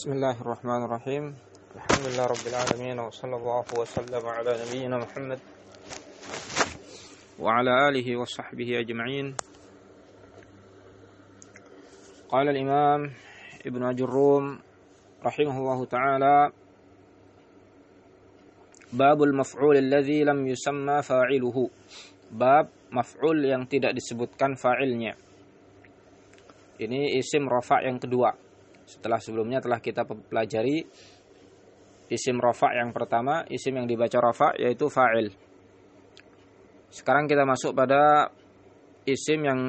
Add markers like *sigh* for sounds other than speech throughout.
Bismillahirrahmanirrahim. Alhamdulillah rabbil alamin wa sallallahu wa sallam ala nabiyyina Muhammad wa ala alihi wa sahbihi ajma'in. Qala al-Imam Ibn Ajurrum rahimahullahu ta'ala Bab al-maf'ul alladhi lam yusamma fa'iluhu. Bab maf'ul yang tidak disebutkan fa'ilnya. Ini isim rafa' yang kedua setelah sebelumnya telah kita pelajari isim rafa yang pertama, isim yang dibaca rafa yaitu fa'il. Sekarang kita masuk pada isim yang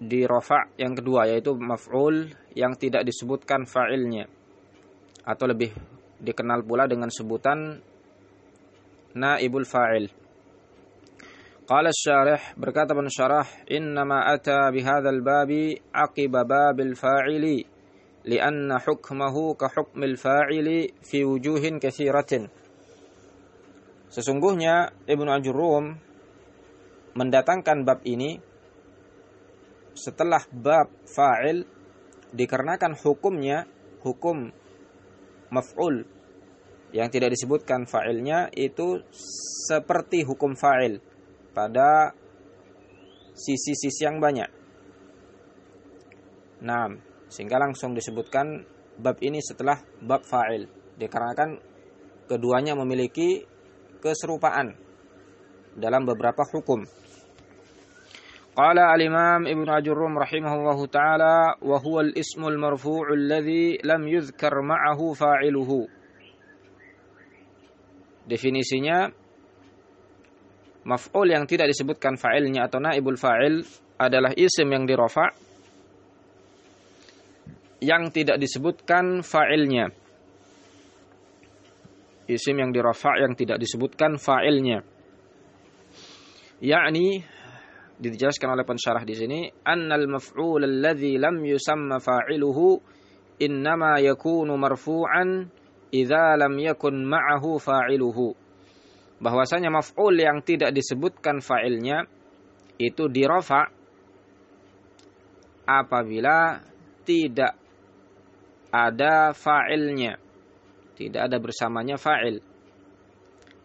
di rafa yang kedua yaitu maf'ul yang tidak disebutkan fa'ilnya atau lebih dikenal pula dengan sebutan naibul fa'il. Qala syarih berkata pensyarah innama ata bihadzal babi aqiba babil fa'ili لأن حكمه كحكم الفاعل في وجوه كثيرة Sesungguhnya Ibnu Ajurum mendatangkan bab ini setelah bab fa'il dikarenakan hukumnya hukum maf'ul yang tidak disebutkan fa'ilnya itu seperti hukum fa'il pada sisi-sisi yang banyak. Nah, sehingga langsung disebutkan bab ini setelah bab fa'il. Dikarenakan keduanya memiliki keserupaan dalam beberapa hukum. Qala al-Imam Ibn Ajurrum rahimahullahu taala wa huwa al-ismu al-marfu'u alladhi lam yuzkar ma'ahu fa'iluhu. Definisinya maf'ul yang tidak disebutkan fa'ilnya atau naibul fa'il adalah isim yang dirofa yang tidak disebutkan fa'ilnya. Isim yang dirafa yang tidak disebutkan fa'ilnya. Yakni dijelaskan oleh pensyarah di sini, annal maf'ul alladhi lam yusamma fa'iluhu innama yakunu marfu'an idza lam yakun ma'ahu fa'iluhu. Bahwasanya maf'ul yang tidak disebutkan fa'ilnya itu dirafa apabila tidak ada fa'ilnya. Tidak ada bersamanya fa'il.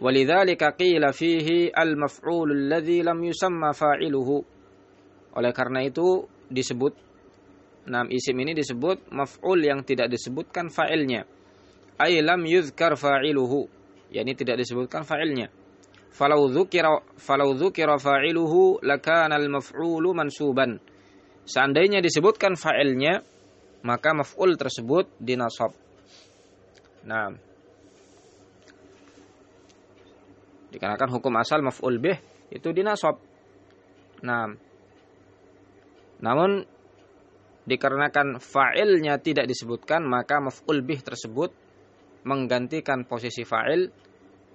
Walidzalika qila fihi al-maf'ul alladhi lam yusamma fa'iluhu. Oleh karena itu disebut Nam isim ini disebut maf'ul yang tidak disebutkan fa'ilnya. Ay lam yuzkar fa'iluhu. yakni tidak disebutkan fa'ilnya. Falau dzukira falau dzukira fa'iluhu lakana al-maf'ulu mansuban. Seandainya disebutkan fa'ilnya, maka maf'ul tersebut dinasab. Nah, dikarenakan hukum asal maf'ul bih itu dinasab. Nah, namun dikarenakan fa'ilnya tidak disebutkan maka maf'ul bih tersebut menggantikan posisi fa'il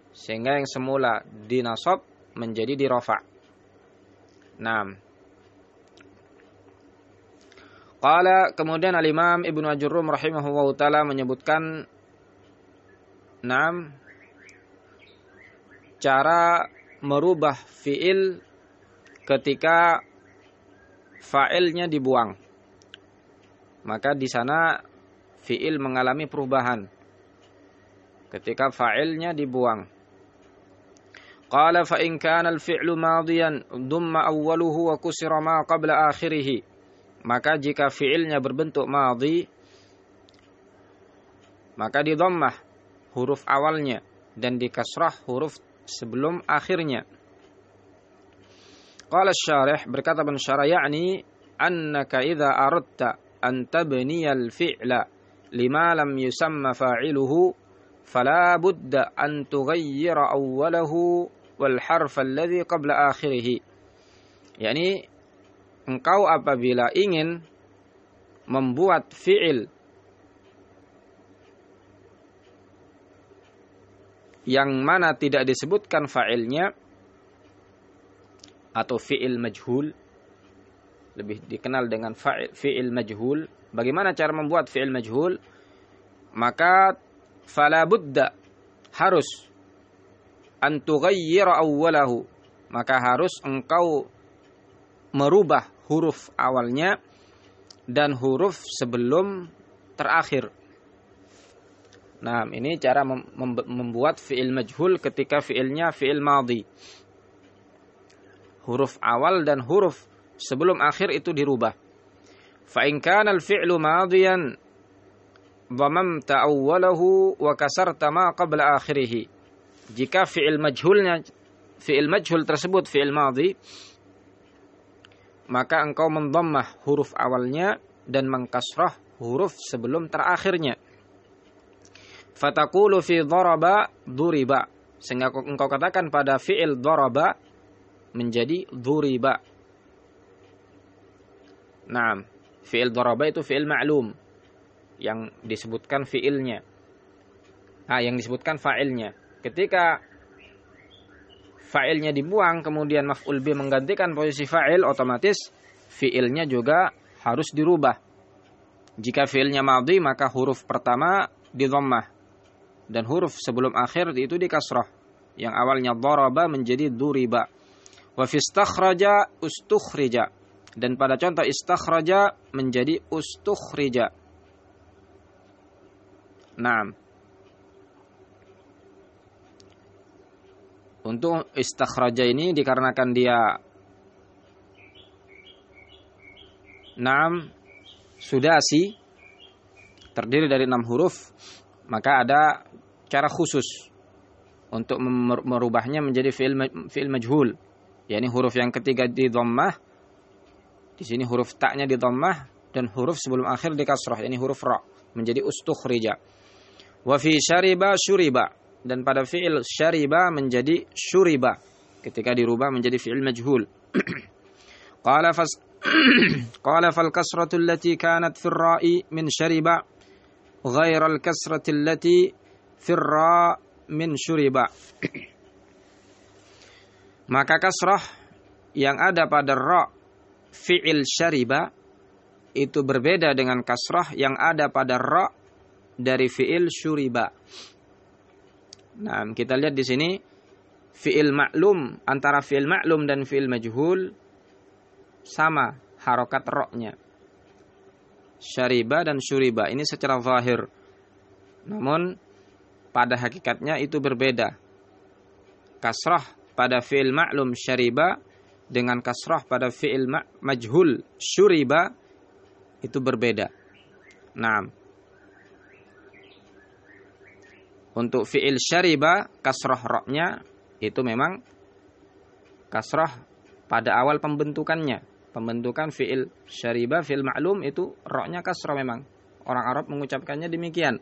sehingga yang semula dinasab menjadi dirofa. Nah, Qala kemudian al-Imam Ibnu Ajurrum rahimahullah taala menyebutkan enam cara merubah fiil ketika fa'ilnya dibuang. Maka di sana fiil mengalami perubahan ketika fa'ilnya dibuang. Qala fa kana al-fi'lu madiyan dumma awwaluhu wa kusira ma qabla akhirih maka jika fiilnya berbentuk madhi maka di dhammah huruf awalnya dan di kasrah huruf sebelum akhirnya. Qala syarih berkata bin syarah yakni annaka idza aradta an tabniya al-fi'la lima lam yusamma fa'iluhu fala budda an tughayyira awwalahu wal harf alladhi qabla akhirih. Yani engkau apabila ingin membuat fi'il yang mana tidak disebutkan fa'ilnya atau fi'il majhul lebih dikenal dengan fi'il majhul bagaimana cara membuat fi'il majhul? Maka fala budda harus an tughayyira awwalahu maka harus engkau merubah huruf awalnya dan huruf sebelum terakhir. Nah, ini cara mem membuat fi'il majhul ketika fi'ilnya fi'il madhi. Huruf awal dan huruf sebelum akhir itu dirubah. Kana al-fi'lu madiyan dhamamta awwalahu wa kasarta ma qabla akhirih. Jika fi'il majhulnya fi'il majhul tersebut fi'il madhi maka engkau mendhammah huruf awalnya dan mengkasrah huruf sebelum terakhirnya Fatakulu fi dharaba duriba. Sehingga engkau katakan pada fi'il dharaba menjadi duriba. Nah, fi'il dharaba itu fi'il ma'lum yang disebutkan fi'ilnya. Ah, yang disebutkan fa'ilnya. Ketika fa'ilnya dibuang kemudian maf'ul bi menggantikan posisi fa'il otomatis fi'ilnya juga harus dirubah. Jika fi'ilnya madhi maka huruf pertama di dhammah dan huruf sebelum akhir itu di kasrah. Yang awalnya daraba menjadi duriba. Wa fi istakhraja ustukhrija. Dan pada contoh istakhraja menjadi ustukhrija. Naam. Untuk istakhraja ini dikarenakan dia Naam sudasi terdiri dari enam huruf maka ada cara khusus untuk merubahnya menjadi fi'il fi'il majhul. Yakni huruf yang ketiga di dhammah di sini huruf taknya di dhammah dan huruf sebelum akhir di kasrah yakni huruf ra menjadi ustukhrija wa fi syariba syuriba dan pada fi'il syariba menjadi syuriba ketika dirubah menjadi fi'il majhul. *clears throat* Qala fas *clears throat* Qala fal kasratu allati kanat fi ra'i min syariba ghaira al kasratu allati fi ra min syuriba. *clears throat* Maka kasrah yang ada pada ra fi'il syariba itu berbeda dengan kasrah yang ada pada ra dari fi'il syuriba. Nah, kita lihat di sini fi'il maklum antara fi'il maklum dan fi'il majhul sama harokat roknya. Syariba dan syuriba ini secara zahir. Namun pada hakikatnya itu berbeda. Kasrah pada fi'il ma'lum syariba dengan kasrah pada fi'il majhul syuriba itu berbeda. Nah, untuk fi'il syariba kasrah roknya itu memang kasrah pada awal pembentukannya. Pembentukan fi'il syariba, fi'il ma'lum itu roknya kasrah memang. Orang Arab mengucapkannya demikian.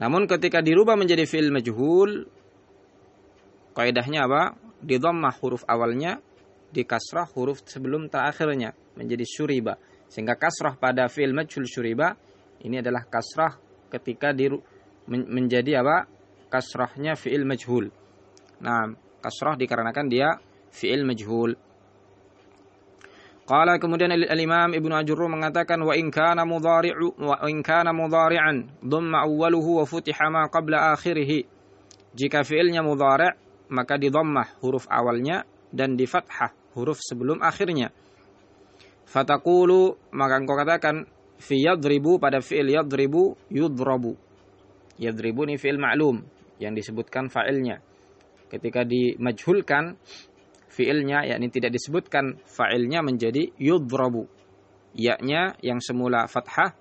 Namun ketika dirubah menjadi fi'il majhul, kaidahnya apa? Di huruf awalnya, di kasrah huruf sebelum terakhirnya menjadi syuriba. Sehingga kasrah pada fi'il majhul syuriba ini adalah kasrah ketika di menjadi apa? Kasrahnya fi'il majhul. Nah, kasrah dikarenakan dia fi'il majhul. Qala kemudian al-Imam Ibnu Ajurru mengatakan wa in kana mudhari'u wa in kana mudhari'an dhamma awwaluhu wa futiha ma qabla akhirih. Jika fi'ilnya mudhari' maka di dhammah huruf awalnya dan di fathah huruf sebelum akhirnya. Fataqulu maka engkau katakan fi yadribu pada fi'il yadribu yudrabu. Yadribu ini fi'il ma'lum yang disebutkan fa'ilnya. Ketika dimajhulkan fiilnya yakni tidak disebutkan fa'ilnya menjadi yudrabu yaknya yang semula fathah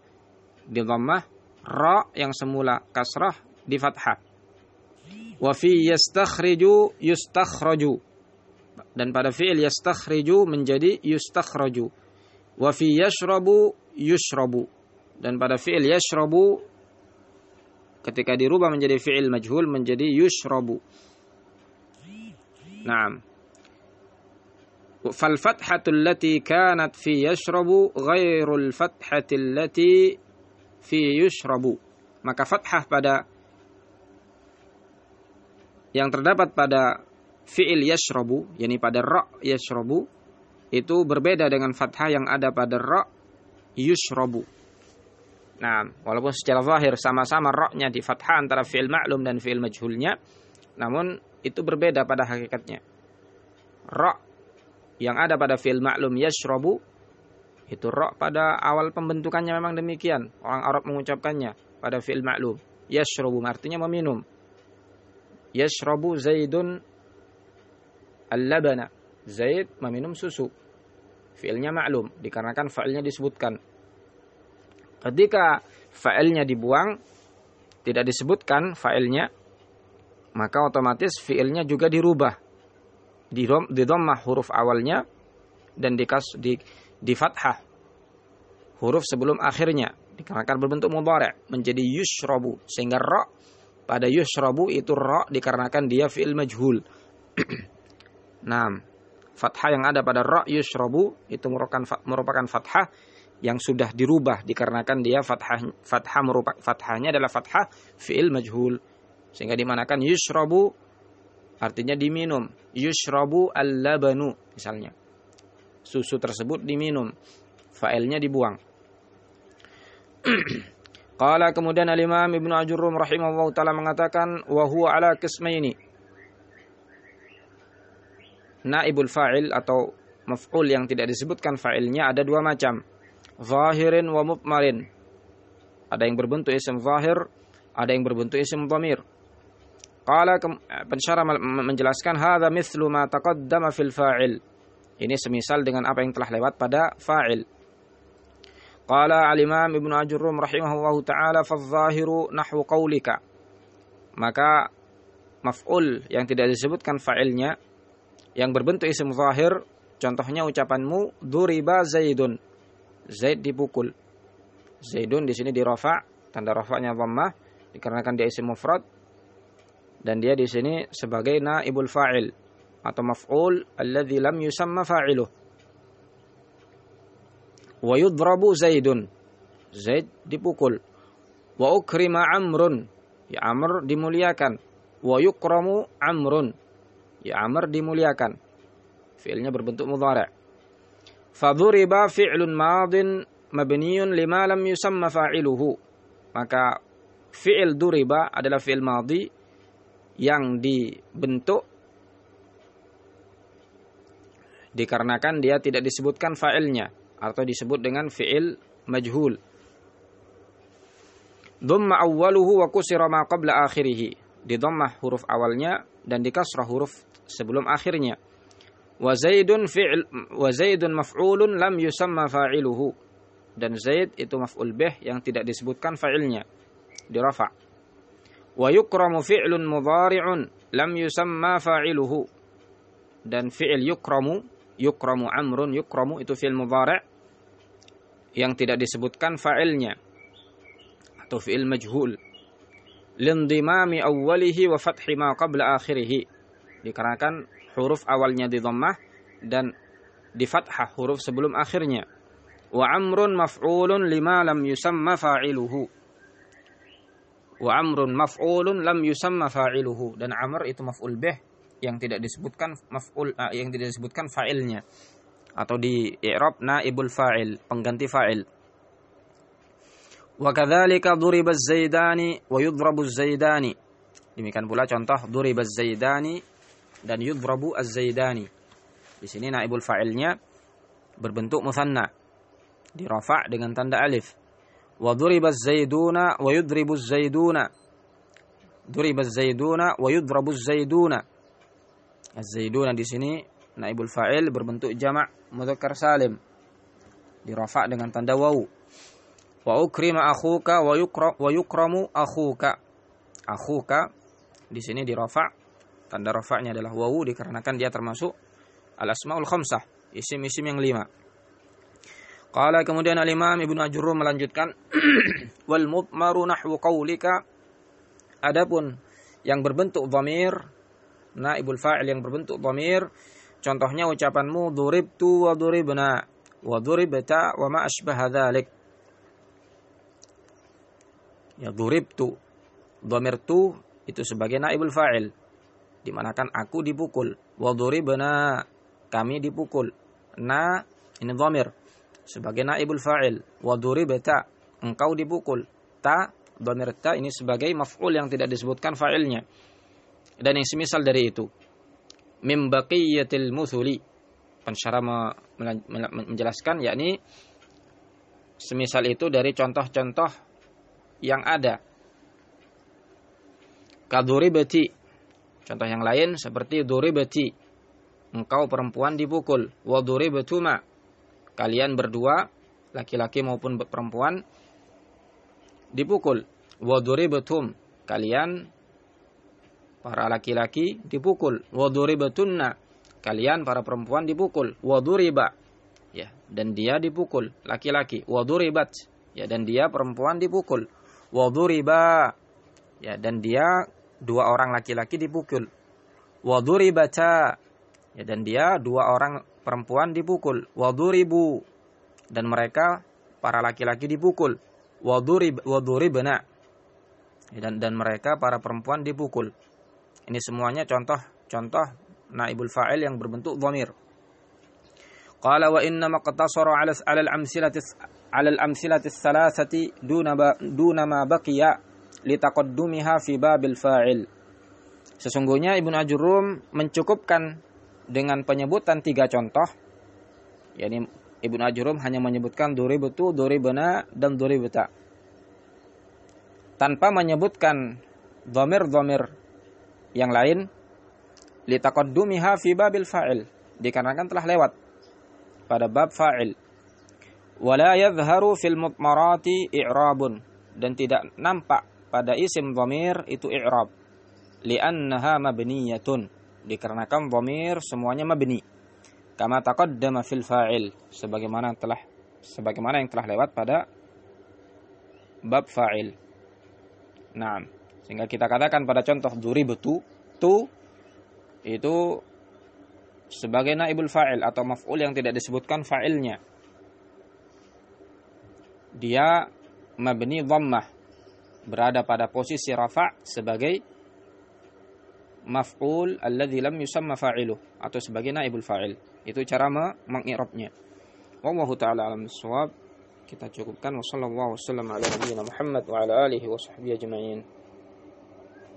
di dhammah ra yang semula kasrah di fathah wa fi yastakhriju yustakhraju dan pada fiil yastakhriju menjadi yustakhraju wa fi yashrabu yushrabu dan pada fi'il yashrabu ketika dirubah menjadi fi'il majhul menjadi yushrabu. Naam. Fal fathatu allati kanat fi yashrabu ghairul fathati allati fi yushrabu. Maka fathah pada yang terdapat pada fi'il yashrabu, yakni pada ra yashrabu, itu berbeda dengan fathah yang ada pada ra yushrabu nah walaupun secara zahir sama-sama ra-nya di fathah antara fi'il ma'lum dan fi'il majhulnya namun itu berbeda pada hakikatnya ra yang ada pada fi'il ma'lum yashrabu Itu ro pada awal pembentukannya memang demikian. Orang Arab mengucapkannya pada fi'il ma'lum. Yashrabu artinya meminum. Yashrabu Zaidun al-labana. Zaid meminum susu. Fi'ilnya ma'lum dikarenakan fa'ilnya disebutkan. Ketika fa'ilnya dibuang tidak disebutkan fa'ilnya maka otomatis fi'ilnya juga dirubah. Di, huruf awalnya dan dikas di di fathah huruf sebelum akhirnya dikarenakan berbentuk mudhari' menjadi yushrabu sehingga ra pada yushrabu itu ra dikarenakan dia fi'il majhul. *clears throat* nah, fathah yang ada pada ra yushrabu itu merupakan merupakan fathah yang sudah dirubah dikarenakan dia fathah fathah merupakan fathahnya adalah fathah fi'il majhul sehingga dimanakan yushrabu artinya diminum yushrabu al-labanu misalnya susu tersebut diminum, failnya dibuang. *clears throat* Qala kemudian al-Imam Ibnu Ajurum rahimahullah taala mengatakan wa huwa ala qismaini. Naibul fa'il atau maf'ul yang tidak disebutkan fa'ilnya ada dua macam. Zahirin wa mutmarin. Ada yang berbentuk isim zahir, ada yang berbentuk isim dhamir. Qala pensyarah menjelaskan hadza mithlu ma taqaddama fil fa'il. Ini semisal dengan apa yang telah lewat pada fa'il. Qala al-Imam Ibnu Ajurrum rahimahullahu taala fadh-dhahiru nahwu qaulika. Maka maf'ul yang tidak disebutkan fa'ilnya yang berbentuk isim zahir contohnya ucapanmu duriba zaidun. Zaid dipukul. Zaidun di sini dirafa, tanda rafa'nya dhammah dikarenakan dia isim mufrad dan dia di sini sebagai naibul fa'il atau maf'ul alladzi lam yusamma fa'iluh. Wa yudrabu Zaidun. Zaid dipukul. Wa ukrima Amrun. Ya Amr dimuliakan. Wa yukramu Amrun. Ya Amr dimuliakan. Fi'ilnya berbentuk mudhari'. Fadhuriba fi'lun madin mabniyun lima lam yusamma fa'iluhu. Maka fi'il duriba adalah fi'il madhi yang dibentuk dikarenakan dia tidak disebutkan fa'ilnya atau disebut dengan fi'il majhul. Dhamma awwaluhu wa kusira ma qabla akhirih. Di dhammah huruf awalnya dan di kasrah huruf sebelum akhirnya. Wa Zaidun fi'il wa Zaidun maf'ulun lam yusamma fa'iluhu. Dan Zaid itu maf'ul bih yang tidak disebutkan fa'ilnya. Di rafa'. Wa yukramu fi'lun mudhari'un lam yusamma fa'iluhu. Dan fi'il yukramu yukramu amrun yukramu itu fi'il mudhari' yang tidak disebutkan fa'ilnya atau fi'il majhul lindimami awwalihi wa fathi ma qabla akhirih dikarenakan huruf awalnya di dhammah dan di fathah huruf sebelum akhirnya. Wa amrun maf'ulun lima lam yusamma fa'iluhu. Wa amrun maf'ulun lam yusamma fa'iluhu. Dan amr itu maf'ul bih yang tidak disebutkan maf'ul uh, yang tidak disebutkan fa'ilnya. Atau di i'rab naibul fa'il pengganti fa'il. Wa kadzalika duriba zaidani wa yudrabu zaidani demikian pula contoh duriba zaidani dan yudrabu az-zaidani di sini naibul fa'ilnya berbentuk musanna di rafa' dengan tanda alif wa duriba zaiduna wa yudribu zaiduna duriba zaiduna wa yudrabu zaiduna Az-zaiduna di sini naibul fa'il berbentuk jamak mudzakkar salim. Dirafa dengan tanda wawu. Wa ukrima akhuka wa yukra wa yukramu akhuka. Akhuka di sini dirafa tanda rafa'nya adalah wawu dikarenakan dia termasuk al-asmaul khamsah, isim-isim yang lima. Qala kemudian al-Imam Ibnu Ajurrum melanjutkan *clears throat* wal mutmaru nahwu qaulika adapun yang berbentuk dhamir naibul fa'il yang berbentuk dhamir contohnya ucapanmu duribtu wa duribna wa duribta wa ma asbaha dzalik ya duribtu. Dhamir tu itu sebagai naibul fa'il dimanakan aku dipukul. Wa duribna kami dipukul. Na ini dhamir. Sebagai naibul fa'il. Wa duribta engkau dipukul. Ta dhamir ta ini sebagai maf'ul yang tidak disebutkan fa'ilnya. Dan yang semisal dari itu. Mim baqiyatil muthuli. Pensyarah menjelaskan yakni semisal itu dari contoh-contoh yang ada. Kaduribati. Contoh yang lain seperti duribati. Engkau perempuan dipukul. Waduribatuma. Kalian berdua, laki-laki maupun perempuan, dipukul. Waduribatum. Kalian para laki-laki dipukul. Waduribatunna. Kalian para perempuan dipukul. Waduriba. Ya, dan dia dipukul laki-laki. Waduribat. Ya, dan dia perempuan dipukul. Waduriba. Ya, dan dia dua orang laki-laki dipukul. Waduribata. Ya, dan dia dua orang perempuan dipukul. Waduribu. Dan mereka para laki-laki dipukul. Wadurib waduribna. Ya, dan dan mereka para perempuan dipukul. Ini semuanya contoh-contoh naibul fa'il yang berbentuk dhamir. Qala wa inna maqtasara 'ala 'ala al-amsilati 'ala al-amsilati ats-thalathati duna duna ma baqiya litaqaddumiha fi babil fa'il. Sesungguhnya Ibnu Ajurum mencukupkan dengan penyebutan tiga contoh. yakni Ibnu Ajurum hanya menyebutkan duribatu, duribana, dan duribata. Tanpa menyebutkan dhamir-dhamir yang lain litaqaddumiha fi babil fa'il dikarenakan telah lewat pada bab fa'il wala yadhharu fil mutmarati i'rabun dan tidak nampak pada isim dhamir itu i'rab. Li'annaha mabniyatun. Dikarenakan dhamir semuanya mabni. Kama taqaddama fil fa'il. Sebagaimana telah sebagaimana yang telah lewat pada bab fa'il. Nah, sehingga kita katakan pada contoh duribtu tu itu sebagai naibul fa'il atau maf'ul yang tidak disebutkan fa'ilnya. Dia mabni dhammah berada pada posisi rafa' sebagai maf'ul alladzi lam yusamma fa'iluh atau sebagai naibul fa'il. Itu cara mengi'rabnya. Wallahu taala alam bisawab. Kita cukupkan wa sallallahu wasallam ala Muhammad wa ala alihi wa sahbihi ajma'in.